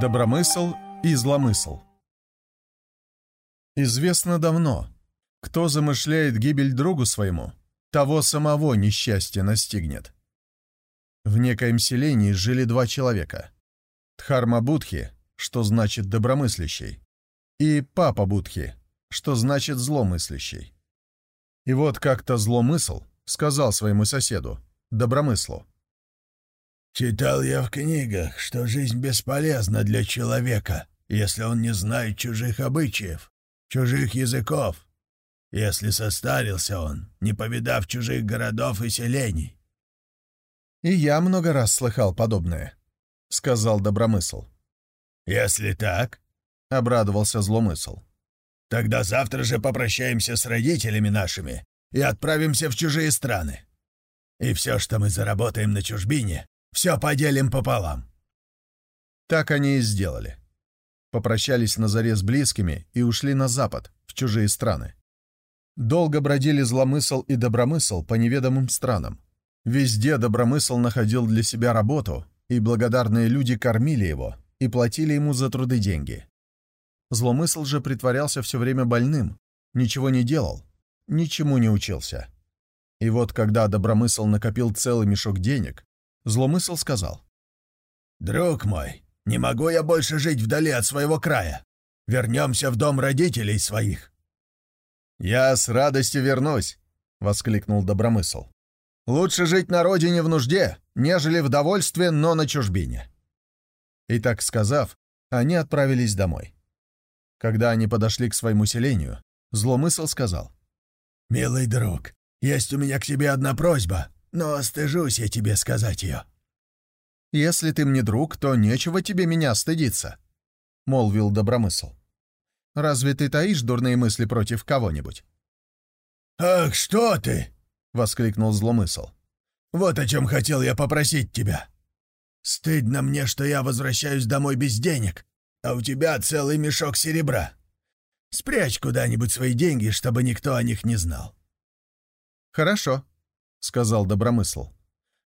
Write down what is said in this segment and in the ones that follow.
Добромысл и зломысл Известно давно, кто замышляет гибель другу своему, того самого несчастье настигнет. В некоем селении жили два человека. Дхарма Будхи, что значит добромыслящий, и Папа Будхи, что значит зломыслящий. И вот как-то зломысл сказал своему соседу, добромыслу, Читал я в книгах, что жизнь бесполезна для человека, если он не знает чужих обычаев, чужих языков, если состарился он, не повидав чужих городов и селений. «И я много раз слыхал подобное», — сказал Добромысл. «Если так», — обрадовался Зломысл, — «тогда завтра же попрощаемся с родителями нашими и отправимся в чужие страны. И все, что мы заработаем на чужбине, все поделим пополам». Так они и сделали. Попрощались на заре с близкими и ушли на запад, в чужие страны. Долго бродили зломысл и добромысл по неведомым странам. Везде добромысл находил для себя работу, и благодарные люди кормили его и платили ему за труды деньги. Зломысл же притворялся все время больным, ничего не делал, ничему не учился. И вот когда добромысл накопил целый мешок денег, Зломысл сказал. «Друг мой, не могу я больше жить вдали от своего края. Вернемся в дом родителей своих». «Я с радостью вернусь», — воскликнул Добромысл. «Лучше жить на родине в нужде, нежели в довольстве, но на чужбине». И так сказав, они отправились домой. Когда они подошли к своему селению, Зломысл сказал. «Милый друг, есть у меня к тебе одна просьба но стыжусь я тебе сказать ее». «Если ты мне друг, то нечего тебе меня стыдиться», — молвил Добромысл. «Разве ты таишь дурные мысли против кого-нибудь?» «Ах, что ты!» — воскликнул Зломысл. «Вот о чем хотел я попросить тебя. Стыдно мне, что я возвращаюсь домой без денег, а у тебя целый мешок серебра. Спрячь куда-нибудь свои деньги, чтобы никто о них не знал». «Хорошо», — сказал Добромысл.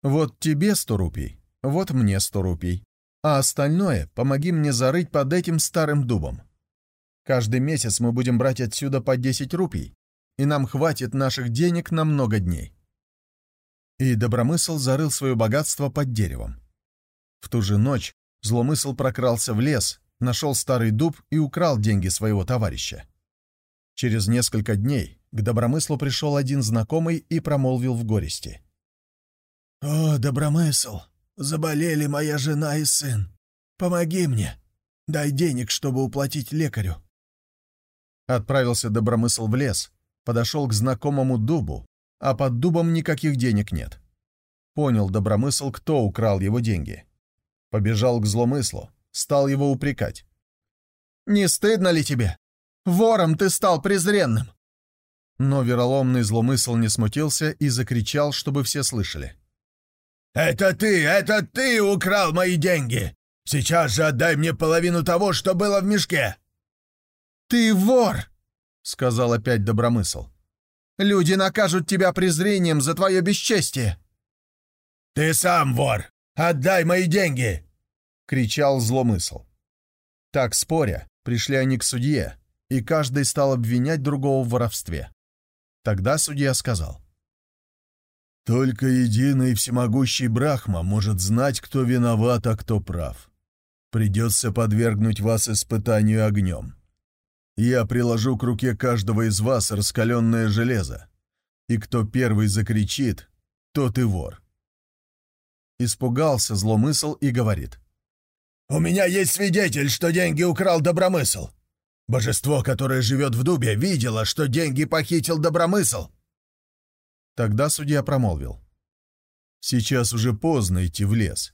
«Вот тебе сто рупий, вот мне сто рупий, а остальное помоги мне зарыть под этим старым дубом. Каждый месяц мы будем брать отсюда по десять рупий, и нам хватит наших денег на много дней». И Добромысл зарыл свое богатство под деревом. В ту же ночь Зломысл прокрался в лес, нашел старый дуб и украл деньги своего товарища. Через несколько дней к Добромыслу пришел один знакомый и промолвил в горести. «О, Добромысл, заболели моя жена и сын. Помоги мне. Дай денег, чтобы уплатить лекарю». Отправился Добромысл в лес, подошел к знакомому дубу, а под дубом никаких денег нет. Понял Добромысл, кто украл его деньги. Побежал к зломыслу, стал его упрекать. «Не стыдно ли тебе? Вором ты стал презренным!» Но вероломный зломысл не смутился и закричал, чтобы все слышали. «Это ты! Это ты украл мои деньги! Сейчас же отдай мне половину того, что было в мешке!» «Ты вор!» — сказал опять Добромысл. «Люди накажут тебя презрением за твое бесчестие!» «Ты сам вор! Отдай мои деньги!» — кричал Зломысл. Так споря, пришли они к судье, и каждый стал обвинять другого в воровстве. Тогда судья сказал. «Только единый всемогущий Брахма может знать, кто виноват, а кто прав. Придется подвергнуть вас испытанию огнем. Я приложу к руке каждого из вас раскаленное железо, и кто первый закричит, тот и вор». Испугался зломысл и говорит. «У меня есть свидетель, что деньги украл добромысл. Божество, которое живет в дубе, видело, что деньги похитил добромысл. Тогда судья промолвил. «Сейчас уже поздно идти в лес.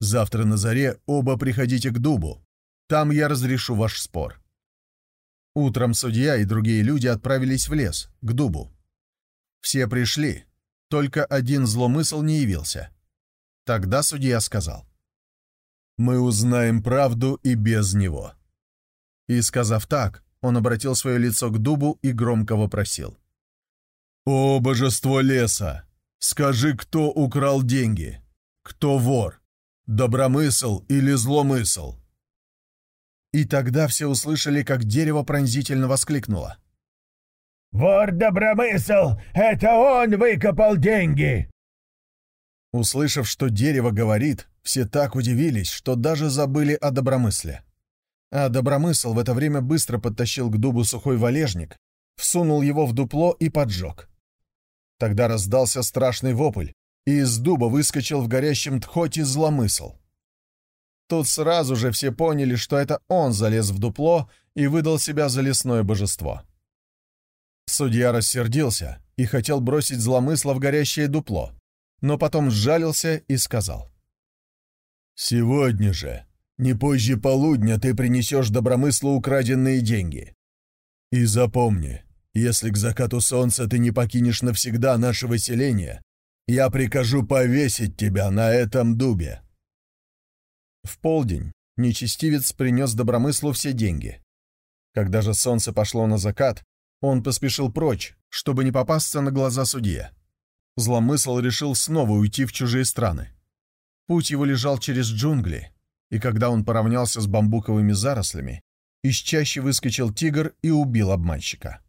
Завтра на заре оба приходите к дубу. Там я разрешу ваш спор». Утром судья и другие люди отправились в лес, к дубу. Все пришли, только один зломысл не явился. Тогда судья сказал. «Мы узнаем правду и без него». И, сказав так, он обратил свое лицо к дубу и громко вопросил. «О, божество леса! Скажи, кто украл деньги? Кто вор? Добромысл или зломысл?» И тогда все услышали, как дерево пронзительно воскликнуло. «Вор Добромысл! Это он выкопал деньги!» Услышав, что дерево говорит, все так удивились, что даже забыли о добромысле. А добромысл в это время быстро подтащил к дубу сухой валежник, всунул его в дупло и поджег. Тогда раздался страшный вопль, и из дуба выскочил в горящем тхоте зломысл. Тут сразу же все поняли, что это он залез в дупло и выдал себя за лесное божество. Судья рассердился и хотел бросить зломысла в горящее дупло, но потом сжалился и сказал. «Сегодня же, не позже полудня, ты принесешь добромыслу украденные деньги. И запомни, если к закату солнца ты не покинешь навсегда наше выселение, я прикажу повесить тебя на этом дубе». В полдень нечестивец принес добромыслу все деньги. Когда же солнце пошло на закат, он поспешил прочь, чтобы не попасться на глаза судье. Зломысл решил снова уйти в чужие страны. Путь его лежал через джунгли, и когда он поравнялся с бамбуковыми зарослями, из чащи выскочил тигр и убил обманщика.